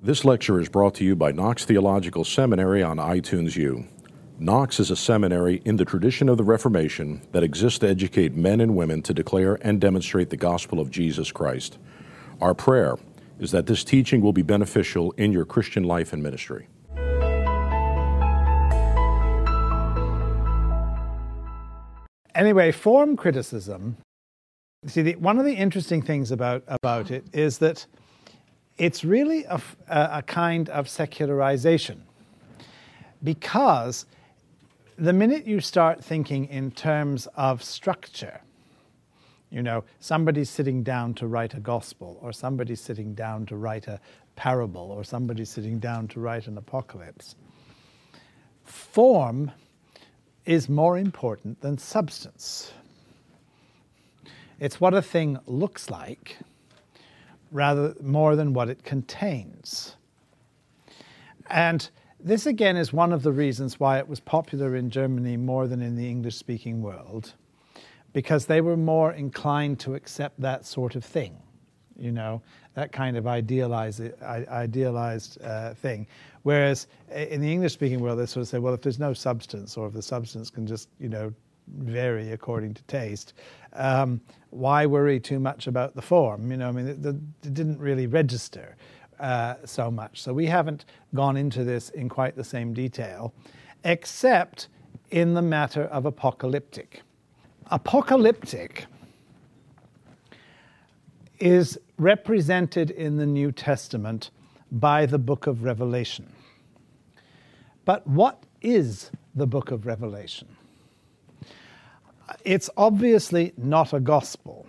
This lecture is brought to you by Knox Theological Seminary on iTunes U. Knox is a seminary in the tradition of the Reformation that exists to educate men and women to declare and demonstrate the gospel of Jesus Christ. Our prayer is that this teaching will be beneficial in your Christian life and ministry. Anyway, form criticism. See, the, one of the interesting things about, about it is that it's really a, a kind of secularization because the minute you start thinking in terms of structure, you know, somebody's sitting down to write a gospel, or somebody's sitting down to write a parable, or somebody's sitting down to write an apocalypse. Form is more important than substance. It's what a thing looks like rather more than what it contains. And this again is one of the reasons why it was popular in Germany more than in the English speaking world, because they were more inclined to accept that sort of thing, you know, that kind of idealized, idealized uh, thing. Whereas in the English speaking world, they sort of say, well, if there's no substance, or if the substance can just, you know, vary according to taste, um, why worry too much about the form? You know, I mean, it, it didn't really register uh, so much. So we haven't gone into this in quite the same detail, except in the matter of apocalyptic. Apocalyptic is represented in the New Testament by the book of Revelation. But what is the book of Revelation? It's obviously not a gospel.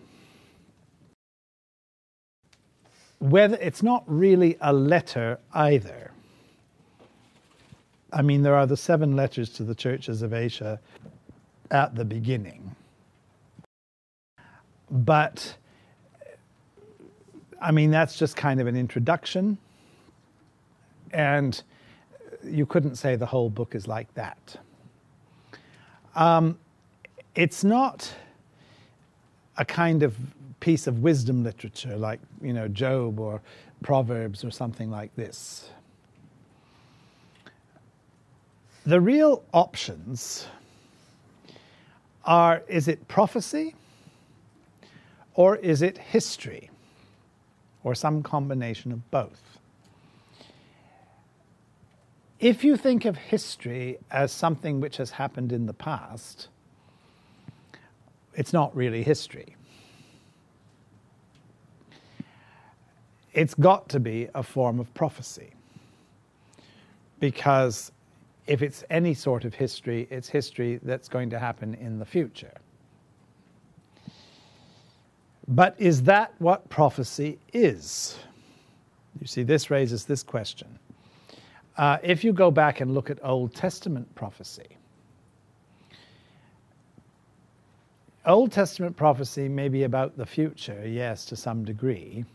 Whether it's not really a letter either. I mean, there are the seven letters to the churches of Asia at the beginning. But, I mean, that's just kind of an introduction. And you couldn't say the whole book is like that. Um, it's not a kind of piece of wisdom literature like, you know, Job or Proverbs or something like this. The real options are is it prophecy or is it history or some combination of both? If you think of history as something which has happened in the past, it's not really history. It's got to be a form of prophecy. Because if it's any sort of history, it's history that's going to happen in the future. But is that what prophecy is? You see, this raises this question. Uh, if you go back and look at Old Testament prophecy, Old Testament prophecy may be about the future, yes, to some degree.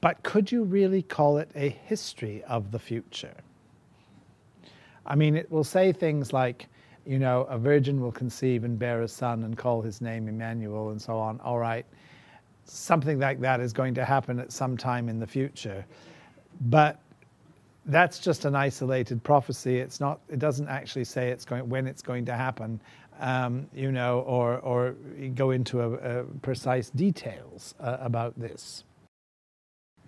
But could you really call it a history of the future? I mean, it will say things like, you know, a virgin will conceive and bear a son and call his name Emmanuel and so on. All right, something like that is going to happen at some time in the future. But that's just an isolated prophecy. It's not. It doesn't actually say it's going when it's going to happen, um, you know, or or go into a, a precise details uh, about this.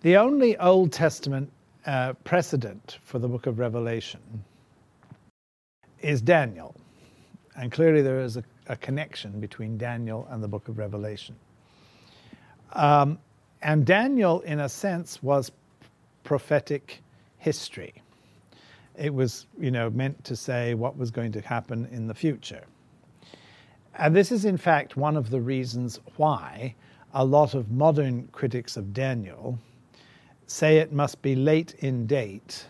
The only Old Testament uh, precedent for the Book of Revelation is Daniel, and clearly there is a, a connection between Daniel and the Book of Revelation. Um, and Daniel, in a sense, was prophetic history. It was, you know, meant to say what was going to happen in the future. And this is, in fact, one of the reasons why a lot of modern critics of Daniel say it must be late in date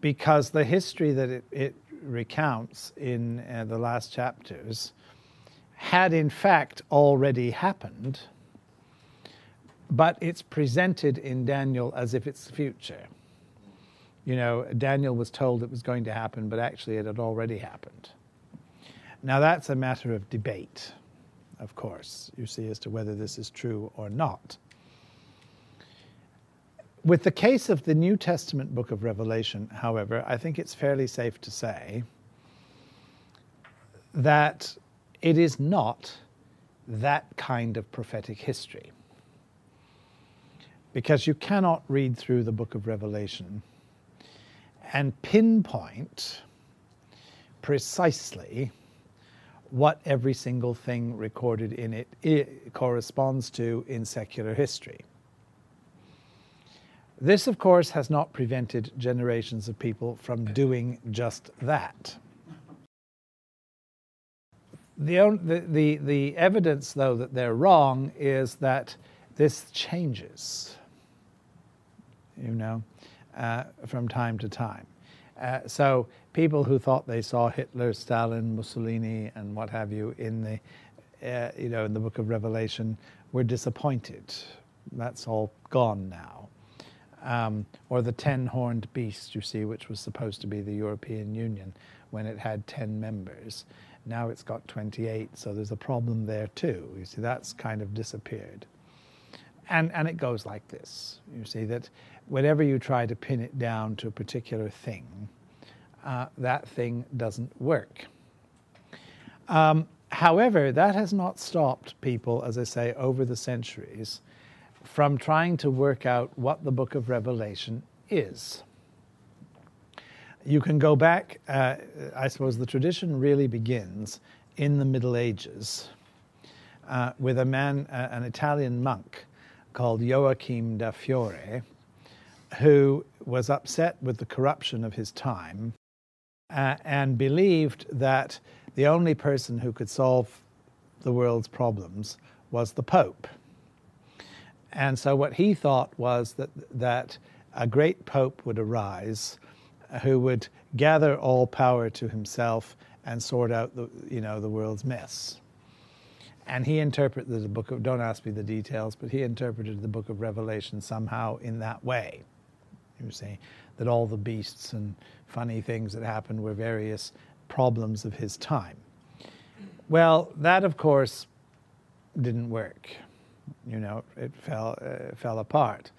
because the history that it, it recounts in uh, the last chapters had, in fact, already happened, but it's presented in Daniel as if it's the future. You know, Daniel was told it was going to happen, but actually it had already happened. Now, that's a matter of debate, of course, you see, as to whether this is true or not. With the case of the New Testament book of Revelation, however, I think it's fairly safe to say that it is not that kind of prophetic history. Because you cannot read through the book of Revelation and pinpoint precisely what every single thing recorded in it, it corresponds to in secular history. This, of course, has not prevented generations of people from doing just that. The, the, the, the evidence, though, that they're wrong is that this changes, you know, uh, from time to time. Uh, so people who thought they saw Hitler, Stalin, Mussolini, and what have you in the, uh, you know, in the Book of Revelation were disappointed. That's all gone now. Um, or the ten-horned beast, you see, which was supposed to be the European Union when it had ten members. Now it's got 28, so there's a problem there too. You see, that's kind of disappeared. And, and it goes like this. You see that whenever you try to pin it down to a particular thing, uh, that thing doesn't work. Um, however, that has not stopped people, as I say, over the centuries from trying to work out what the book of Revelation is. You can go back, uh, I suppose the tradition really begins in the Middle Ages uh, with a man, uh, an Italian monk called Joachim da Fiore, who was upset with the corruption of his time uh, and believed that the only person who could solve the world's problems was the Pope. And so what he thought was that, that a great Pope would arise who would gather all power to himself and sort out the, you know, the world's mess. And he interpreted the book of, don't ask me the details, but he interpreted the book of Revelation somehow in that way. You see, that all the beasts and funny things that happened were various problems of his time. Well, that of course didn't work. You know, it fell, uh, fell apart.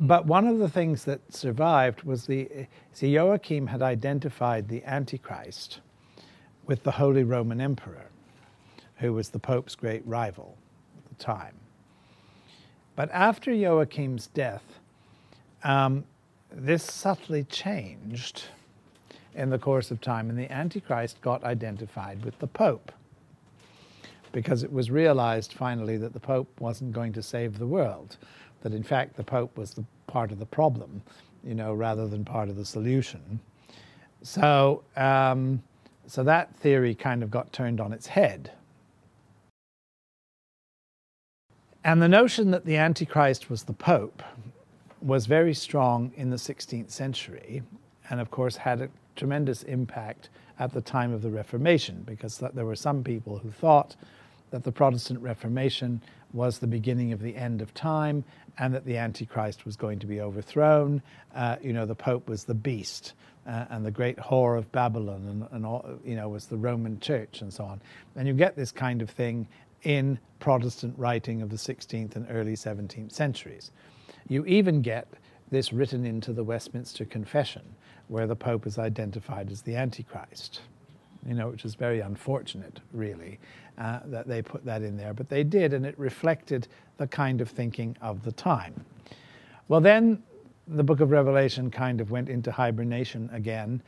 But one of the things that survived was the see Joachim had identified the Antichrist with the Holy Roman Emperor, who was the Pope's great rival at the time. But after Joachim's death, um, this subtly changed in the course of time, and the Antichrist got identified with the Pope because it was realized finally that the Pope wasn't going to save the world that in fact the Pope was the part of the problem, you know, rather than part of the solution. So, um, so that theory kind of got turned on its head. And the notion that the Antichrist was the Pope was very strong in the 16th century, and of course had a tremendous impact at the time of the Reformation, because there were some people who thought that the Protestant Reformation was the beginning of the end of time and that the Antichrist was going to be overthrown. Uh, you know, the Pope was the beast. Uh, and the great whore of Babylon, and, and all, you know, was the Roman Church, and so on. And you get this kind of thing in Protestant writing of the 16th and early 17th centuries. You even get this written into the Westminster Confession, where the Pope is identified as the Antichrist you know, which is very unfortunate, really, uh, that they put that in there. But they did, and it reflected the kind of thinking of the time. Well, then the book of Revelation kind of went into hibernation again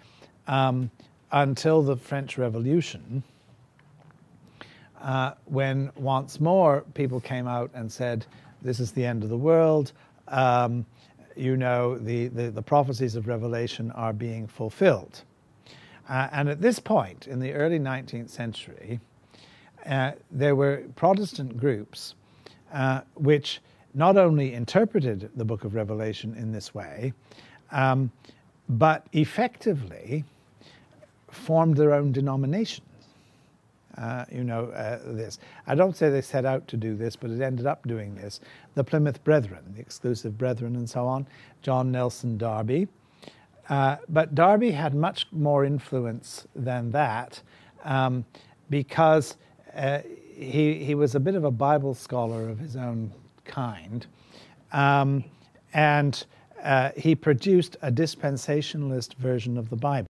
um, until the French Revolution, uh, when once more people came out and said, This is the end of the world. Um, you know, the, the, the prophecies of Revelation are being fulfilled. Uh, and at this point, in the early 19th century, uh, there were Protestant groups uh, which not only interpreted the book of Revelation in this way, um, but effectively formed their own denominations. Uh, you know, uh, this. I don't say they set out to do this, but it ended up doing this. The Plymouth Brethren, the exclusive Brethren, and so on, John Nelson Darby, uh, but Darby had much more influence than that um, because uh, he, he was a bit of a Bible scholar of his own kind. Um, and uh, he produced a dispensationalist version of the Bible,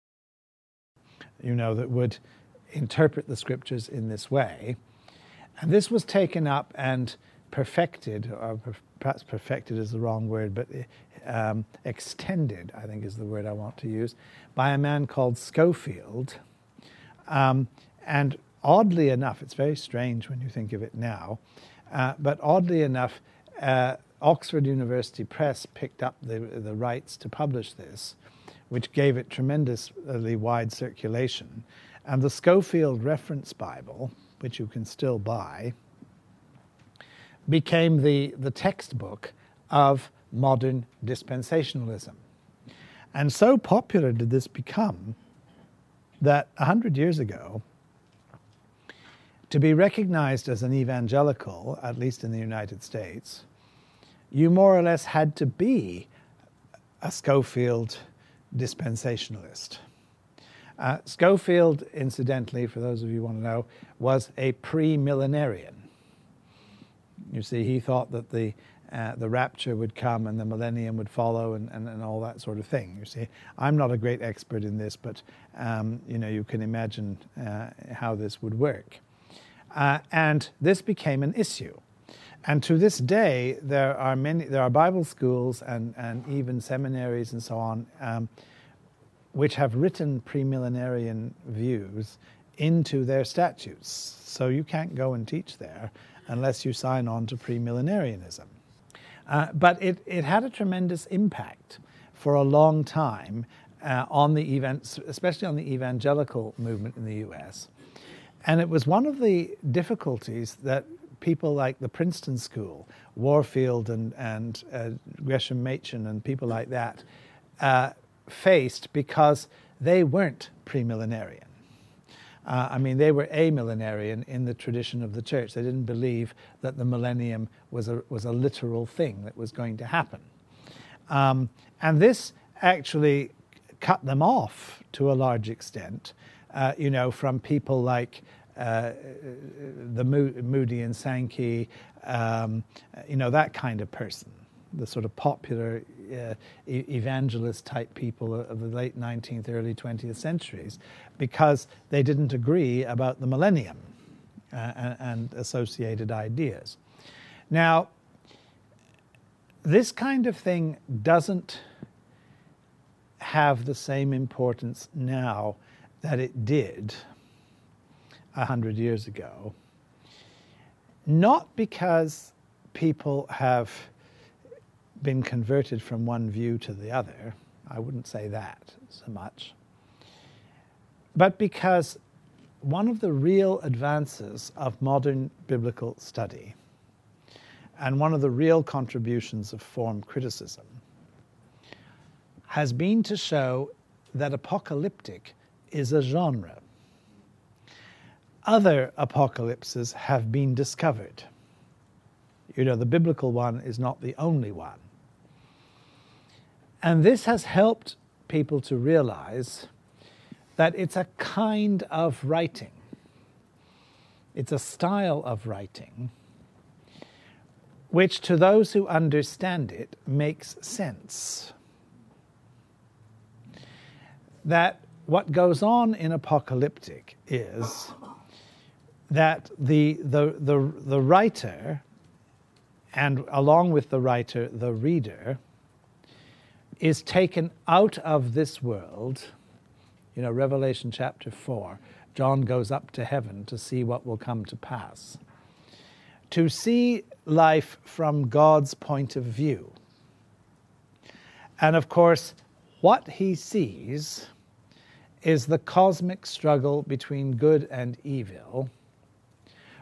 you know, that would interpret the scriptures in this way. And this was taken up and perfected, or perhaps perfected is the wrong word, but um, extended, I think is the word I want to use, by a man called Scofield. Um, and oddly enough, it's very strange when you think of it now, uh, but oddly enough, uh, Oxford University Press picked up the, the rights to publish this, which gave it tremendously wide circulation. And the Scofield Reference Bible, which you can still buy, became the, the textbook of modern dispensationalism. And so popular did this become that 100 years ago, to be recognized as an evangelical, at least in the United States, you more or less had to be a Scofield dispensationalist. Uh, Scofield, incidentally, for those of you who want to know, was a pre-millenarian. You see, he thought that the uh, the rapture would come and the millennium would follow and, and, and, all that sort of thing. You see, I'm not a great expert in this, but um, you know, you can imagine uh, how this would work. Uh, and this became an issue. And to this day, there are many, there are Bible schools and, and even seminaries and so on, um, which have written premillenarian views into their statutes. So you can't go and teach there unless you sign on to premillenarianism. Uh, but it, it had a tremendous impact for a long time uh, on the events, especially on the evangelical movement in the US. And it was one of the difficulties that people like the Princeton School, Warfield and, and uh, Gresham Machen and people like that uh, faced because they weren't premillenarian. Uh, I mean, they were amillenarian in the tradition of the church. They didn't believe that the millennium was a, was a literal thing that was going to happen. Um, and this actually cut them off to a large extent, uh, you know, from people like uh, the Moody and Sankey, um, you know, that kind of person, the sort of popular uh, evangelist type people of the late 19th, early 20th centuries, because they didn't agree about the millennium uh, and, and associated ideas. Now, this kind of thing doesn't have the same importance now that it did a hundred years ago. Not because people have been converted from one view to the other. I wouldn't say that so much. But because one of the real advances of modern biblical study and one of the real contributions of form criticism has been to show that apocalyptic is a genre. Other apocalypses have been discovered. You know, the biblical one is not the only one. And this has helped people to realize that it's a kind of writing, it's a style of writing which, to those who understand it, makes sense. That what goes on in apocalyptic is that the, the, the, the writer, and along with the writer, the reader, is taken out of this world. You know, Revelation chapter 4, John goes up to heaven to see what will come to pass. To see life from God's point of view. And of course, what he sees is the cosmic struggle between good and evil,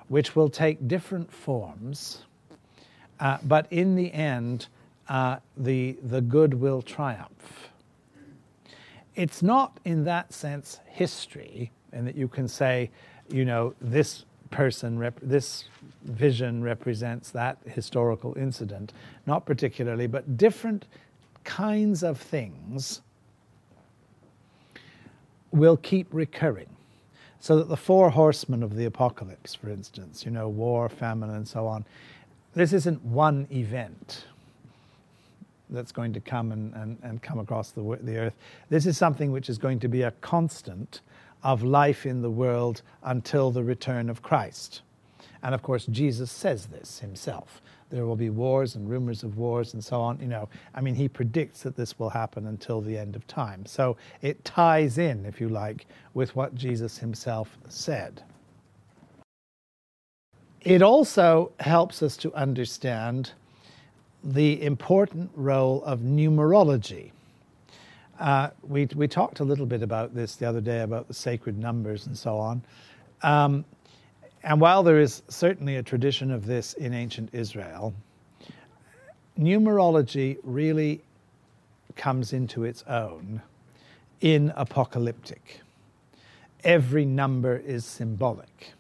which will take different forms, uh, but in the end, uh, the, the good will triumph. It's not in that sense history, in that you can say, you know, this person, this vision represents that historical incident. Not particularly, but different kinds of things will keep recurring. So that the four horsemen of the apocalypse, for instance, you know, war, famine, and so on, this isn't one event that's going to come and, and, and come across the, the earth. This is something which is going to be a constant of life in the world until the return of Christ. And of course, Jesus says this himself. There will be wars and rumors of wars and so on. You know, I mean, he predicts that this will happen until the end of time. So it ties in, if you like, with what Jesus himself said. It also helps us to understand the important role of numerology. Uh, we, we talked a little bit about this the other day about the sacred numbers and so on. Um, and while there is certainly a tradition of this in ancient Israel, numerology really comes into its own in apocalyptic. Every number is symbolic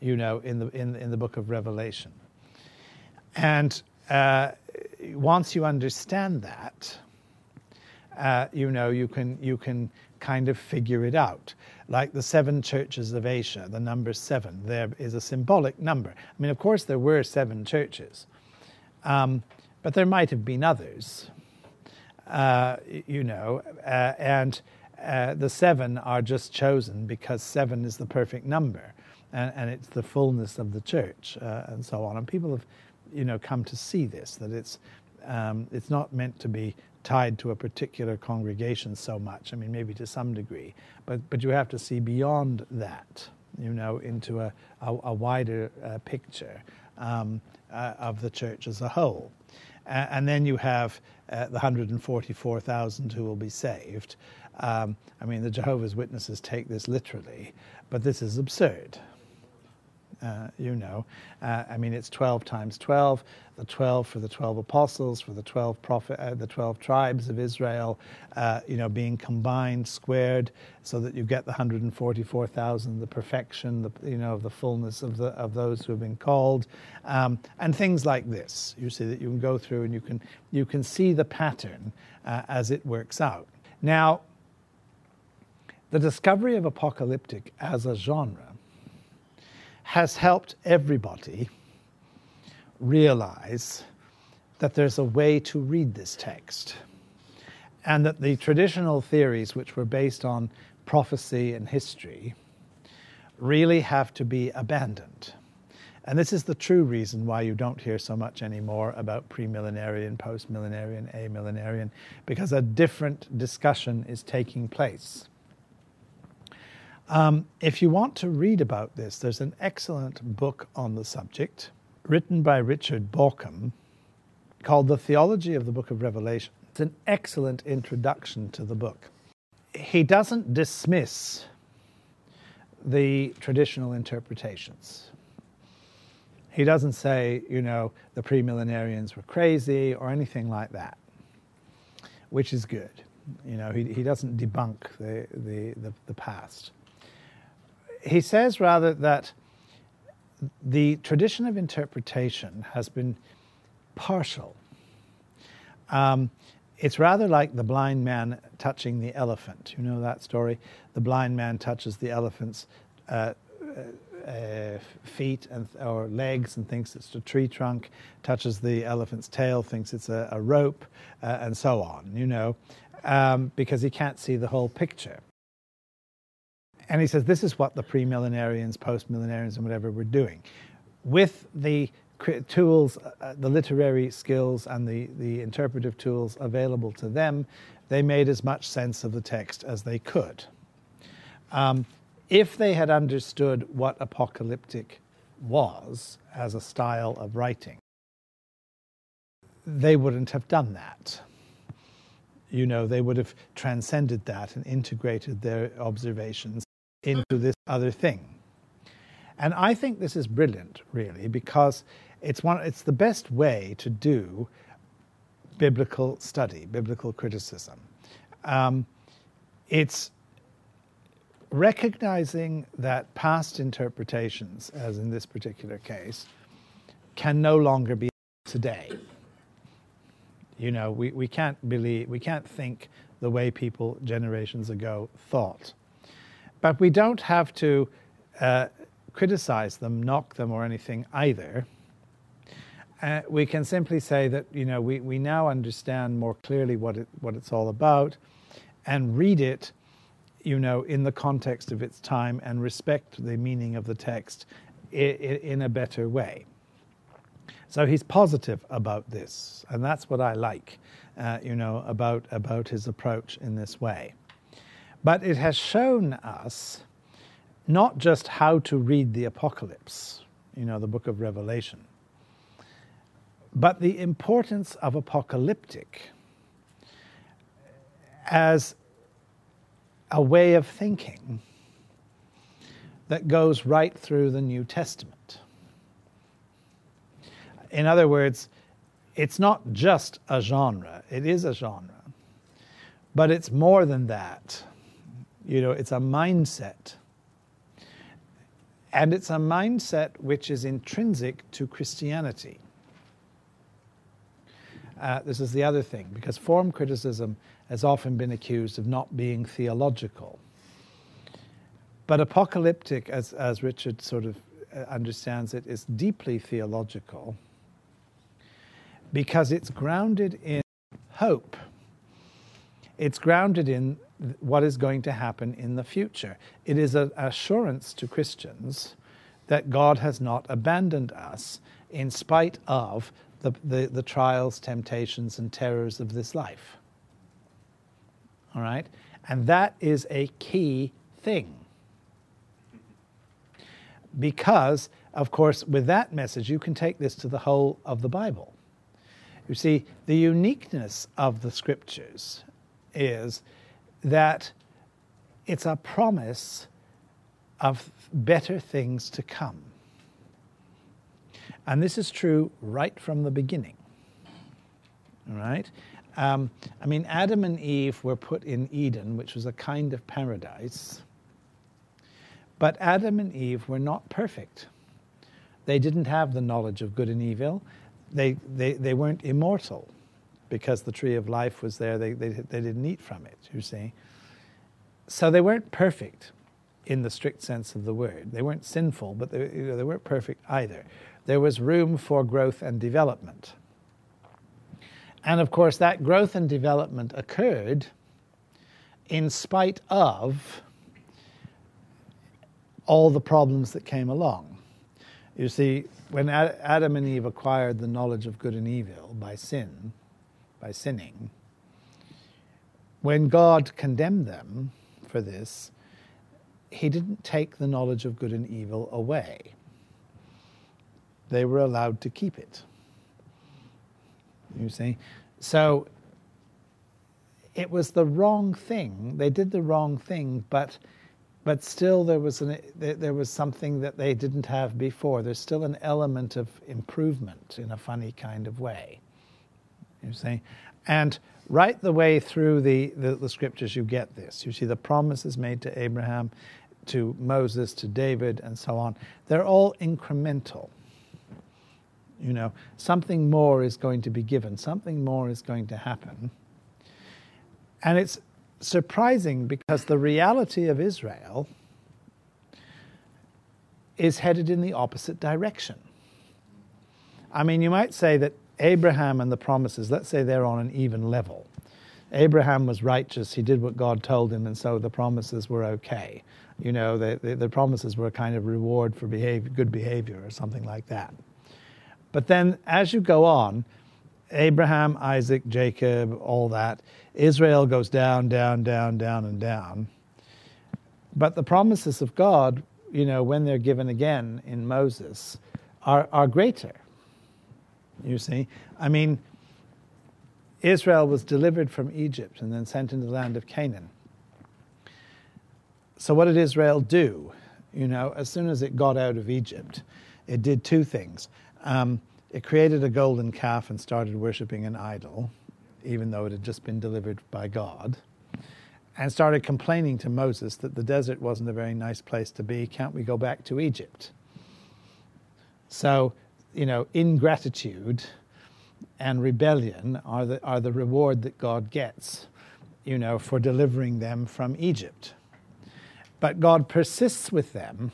you know, in the, in, in the book of Revelation. And uh, once you understand that, uh, you know, you can, you can kind of figure it out. Like the seven churches of Asia, the number seven, there is a symbolic number. I mean, of course, there were seven churches, um, but there might have been others, uh, you know, uh, and uh, the seven are just chosen because seven is the perfect number and, and it's the fullness of the church uh, and so on. And people have, you know, come to see this that it's um, it's not meant to be tied to a particular congregation so much. I mean, maybe to some degree, but but you have to see beyond that, you know, into a a, a wider uh, picture um, uh, of the church as a whole. and then you have uh, the 144,000 who will be saved. Um, I mean, the Jehovah's Witnesses take this literally, but this is absurd uh, you know. Uh, I mean, it's 12 times 12, the 12 for the 12 apostles, for the 12 prophet, uh, the 12 tribes of Israel, uh, you know, being combined, squared, so that you get the 144,000, the perfection, the, you know, of the fullness of the of those who have been called, um, and things like this. You see that you can go through and you can you can see the pattern uh, as it works out. Now, the discovery of apocalyptic as a genre has helped everybody realize that there's a way to read this text and that the traditional theories which were based on prophecy and history really have to be abandoned. And this is the true reason why you don't hear so much anymore about premillenarian, postmillenarian, amillenarian, because a different discussion is taking place. Um, if you want to read about this, there's an excellent book on the subject written by Richard Bauckham called The Theology of the Book of Revelation. It's an excellent introduction to the book. He doesn't dismiss the traditional interpretations. He doesn't say, you know, the premillenarians were crazy or anything like that, which is good. You know, he, he doesn't debunk the, the, the, the past he says rather that the tradition of interpretation has been partial. Um, it's rather like the blind man touching the elephant. You know that story? The blind man touches the elephant's uh, uh, feet and, or legs and thinks it's a tree trunk, touches the elephant's tail, thinks it's a, a rope, uh, and so on, you know, um, because he can't see the whole picture. And he says this is what the premillenarians, postmillenarians, and whatever were doing. With the tools, uh, uh, the literary skills, and the, the interpretive tools available to them, they made as much sense of the text as they could. Um, if they had understood what apocalyptic was as a style of writing, they wouldn't have done that. You know, they would have transcended that and integrated their observations into this other thing. And I think this is brilliant, really, because it's, one, it's the best way to do biblical study, biblical criticism. Um, it's recognizing that past interpretations, as in this particular case, can no longer be today. You know, we, we can't believe, we can't think the way people generations ago thought. But we don't have to uh, criticize them, knock them, or anything either. uh, we can simply say that you know we, we now understand more clearly what it what it's all about, and read it, you know, in the context of its time and respect the meaning of the text in, in a better way. So he's positive about this, and that's what I like, uh, you know, about about his approach in this way. But it has shown us not just how to read the apocalypse, you know, the book of Revelation but the importance of apocalyptic as a way of thinking that goes right through the New Testament. In other words, it's not just a genre, it is a genre, but it's more than that. You know, it's a mindset. And it's a mindset which is intrinsic to Christianity. Uh, this is the other thing, because form criticism has often been accused of not being theological. But apocalyptic, as, as Richard sort of uh, understands it, is deeply theological because it's grounded in hope. It's grounded in what is going to happen in the future. It is an assurance to Christians that God has not abandoned us in spite of the, the, the trials, temptations, and terrors of this life. All right? And that is a key thing. Because, of course, with that message, you can take this to the whole of the Bible. You see, the uniqueness of the scriptures is that it's a promise of better things to come. And this is true right from the beginning. Right? Um, I mean, Adam and Eve were put in Eden, which was a kind of paradise. But Adam and Eve were not perfect. They didn't have the knowledge of good and evil. They, they, they weren't immortal because the tree of life was there. They, they, they didn't eat from it, you see. So they weren't perfect in the strict sense of the word. They weren't sinful, but they, you know, they weren't perfect either there was room for growth and development. And of course, that growth and development occurred in spite of all the problems that came along. You see, when Adam and Eve acquired the knowledge of good and evil by sin, by sinning, when God condemned them for this, he didn't take the knowledge of good and evil away they were allowed to keep it. You see? So it was the wrong thing. They did the wrong thing, but but still there was an there was something that they didn't have before. There's still an element of improvement in a funny kind of way. You see? And right the way through the, the, the scriptures you get this. You see the promises made to Abraham, to Moses, to David, and so on. They're all incremental. You know, something more is going to be given, something more is going to happen. And it's surprising because the reality of Israel is headed in the opposite direction. I mean, you might say that Abraham and the promises, let's say they're on an even level. Abraham was righteous, he did what God told him, and so the promises were okay. You know, the, the, the promises were a kind of reward for behavior, good behavior or something like that. But then as you go on, Abraham, Isaac, Jacob, all that, Israel goes down, down, down, down, and down. But the promises of God, you know, when they're given again in Moses, are, are greater. You see? I mean, Israel was delivered from Egypt and then sent into the land of Canaan. So, what did Israel do? You know, as soon as it got out of Egypt, it did two things. Um, it created a golden calf and started worshiping an idol, even though it had just been delivered by God, and started complaining to Moses that the desert wasn't a very nice place to be. Can't we go back to Egypt? So, you know, ingratitude and rebellion are the, are the reward that God gets, you know, for delivering them from Egypt. But God persists with them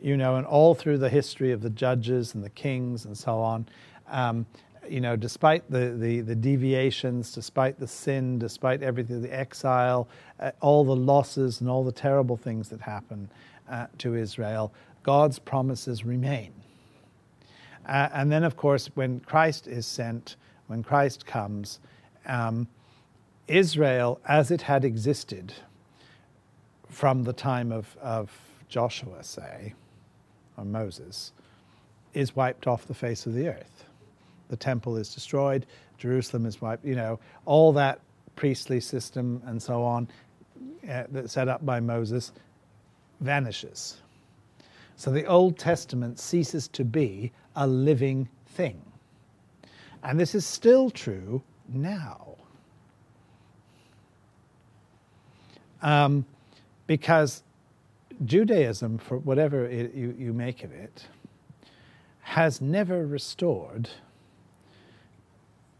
you know, and all through the history of the judges and the kings and so on, Um, you know, despite the, the, the, deviations, despite the sin, despite everything, the exile, uh, all the losses and all the terrible things that happen uh, to Israel, God's promises remain. Uh, and then, of course, when Christ is sent, when Christ comes, um, Israel, as it had existed from the time of, of Joshua, say, or Moses, is wiped off the face of the earth. The temple is destroyed, Jerusalem is wiped, you know, all that priestly system and so on uh, set up by Moses vanishes. So the Old Testament ceases to be a living thing. And this is still true now. Um, because Judaism, for whatever it, you, you make of it, has never restored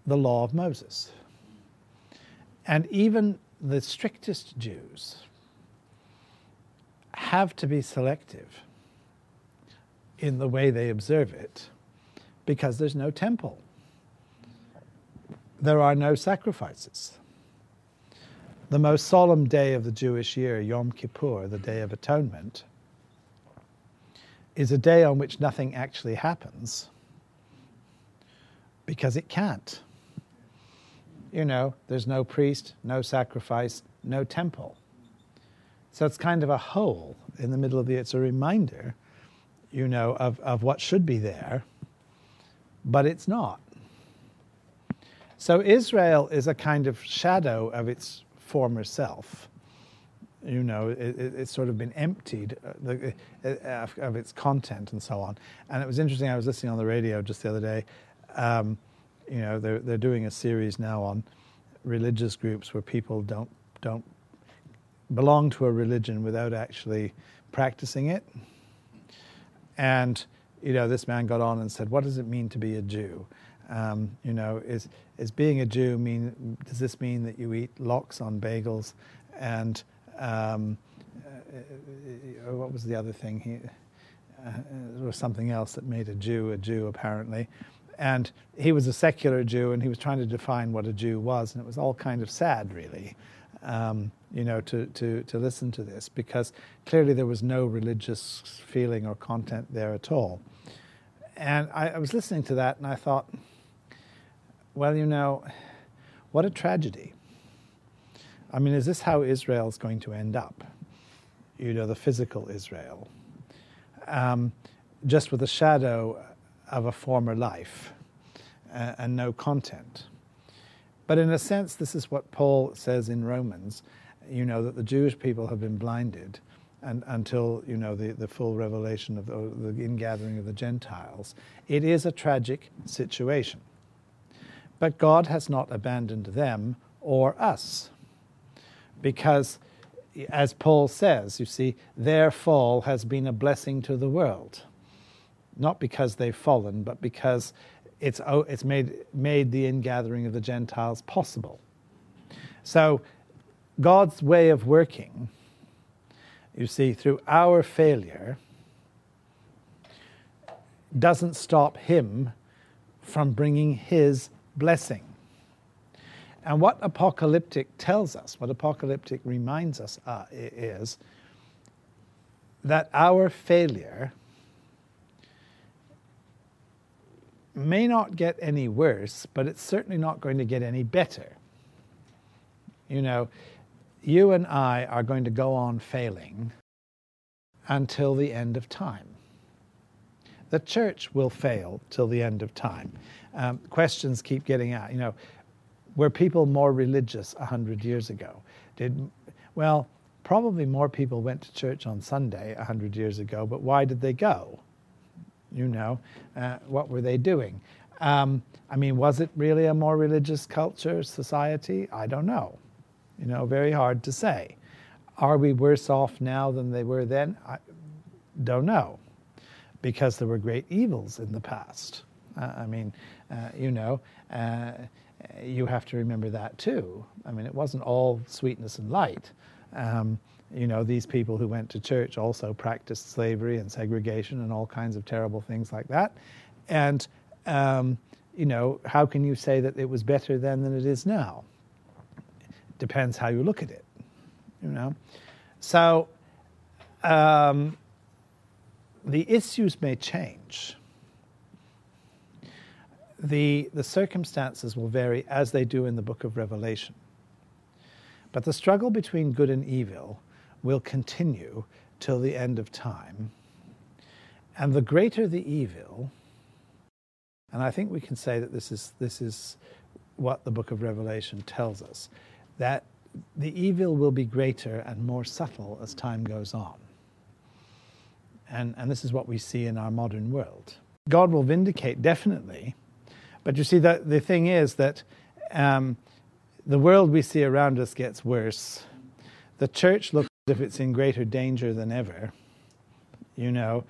the law of Moses. And even the strictest Jews have to be selective in the way they observe it because there's no temple. There are no sacrifices. The most solemn day of the Jewish year, Yom Kippur, the Day of Atonement, is a day on which nothing actually happens because it can't. You know, there's no priest, no sacrifice, no temple. So it's kind of a hole in the middle of the, it's a reminder, you know, of, of what should be there, but it's not. So Israel is a kind of shadow of its former self. You know, it, it, it's sort of been emptied uh, uh, of its content and so on. And it was interesting. I was listening on the radio just the other day. Um, you know, they're they're doing a series now on religious groups where people don't don't belong to a religion without actually practicing it. And you know, this man got on and said, "What does it mean to be a Jew?" Um, you know, is is being a Jew mean? Does this mean that you eat lox on bagels, and um, uh, what was the other thing? He uh, was something else that made a Jew a Jew apparently, and he was a secular Jew, and he was trying to define what a Jew was, and it was all kind of sad, really. Um, you know, to, to, to listen to this because clearly there was no religious feeling or content there at all. And I, I was listening to that and I thought, well, you know, what a tragedy. I mean, is this how Israel is going to end up? You know, the physical Israel. Um, just with a shadow of a former life uh, and no content. But in a sense, this is what Paul says in Romans, you know, that the Jewish people have been blinded and, until, you know, the, the full revelation of the, the ingathering of the Gentiles. It is a tragic situation. But God has not abandoned them or us. Because, as Paul says, you see, their fall has been a blessing to the world. Not because they've fallen, but because it's, it's made, made the ingathering of the Gentiles possible. So, God's way of working, you see, through our failure, doesn't stop Him from bringing His blessing. And what apocalyptic tells us, what apocalyptic reminds us uh, is that our failure may not get any worse, but it's certainly not going to get any better. You know, you and I are going to go on failing until the end of time. The church will fail till the end of time um, questions keep getting out. You know, were people more religious a hundred years ago? Did well, probably more people went to church on Sunday a hundred years ago, but why did they go? You know, uh, what were they doing? Um, I mean, was it really a more religious culture, society? I don't know. You know, very hard to say. Are we worse off now than they were then? I don't know, because there were great evils in the past. Uh, I mean, uh, you know, uh, you have to remember that too. I mean, it wasn't all sweetness and light. Um, you know, these people who went to church also practiced slavery and segregation and all kinds of terrible things like that. And um, you know, how can you say that it was better then than it is now? It Depends how you look at it, you know. So um, the issues may change. The, the circumstances will vary as they do in the book of Revelation. But the struggle between good and evil will continue till the end of time. And the greater the evil, and I think we can say that this is, this is what the book of Revelation tells us, that the evil will be greater and more subtle as time goes on. And, and this is what we see in our modern world. God will vindicate, definitely. But you see, the, the thing is that um, the world we see around us gets worse. The church looks if it's in greater danger than ever, you know.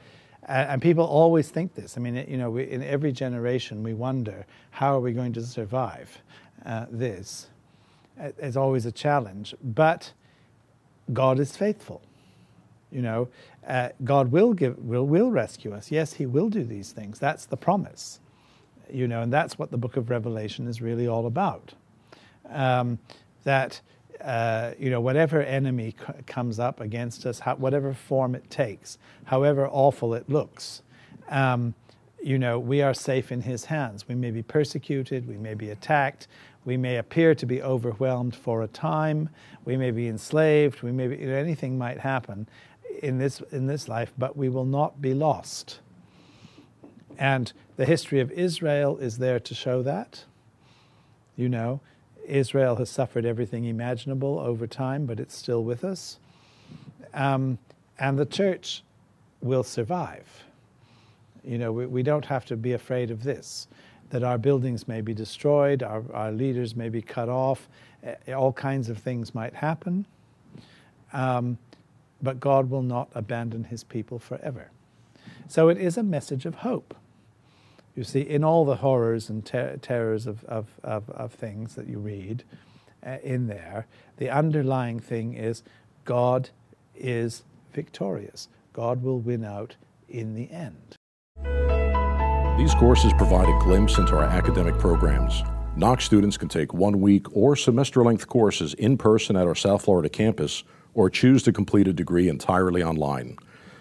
And people always think this. I mean, you know, we, in every generation, we wonder how are we going to survive uh, this. It's always a challenge, but God is faithful. You know, uh, God will give, will will rescue us. Yes, He will do these things. That's the promise. You know, and that's what the Book of Revelation is really all about. Um, that uh, you know, whatever enemy c- comes up against us, how, whatever form it takes, however awful it looks, um, you know, we are safe in His hands. We may be persecuted, we may be attacked, we may appear to be overwhelmed for a time, we may be enslaved, we may be, you know, anything might happen in this in this life, but we will not be lost. And the history of Israel is there to show that. You know, Israel has suffered everything imaginable over time, but it's still with us. Um, and the church will survive. You know, we, we, don't have to be afraid of this that our buildings may be destroyed, our, our leaders may be cut off, all kinds of things might happen. Um, but God will not abandon his people forever. So it is a message of hope. You see, in all the horrors and ter- terrors of, of, of, of, things that you read uh, in there, the underlying thing is God is victorious. God will win out in the end. These courses provide a glimpse into our academic programs. Knox students can take one week or semester length courses in person at our South Florida campus or choose to complete a degree entirely online.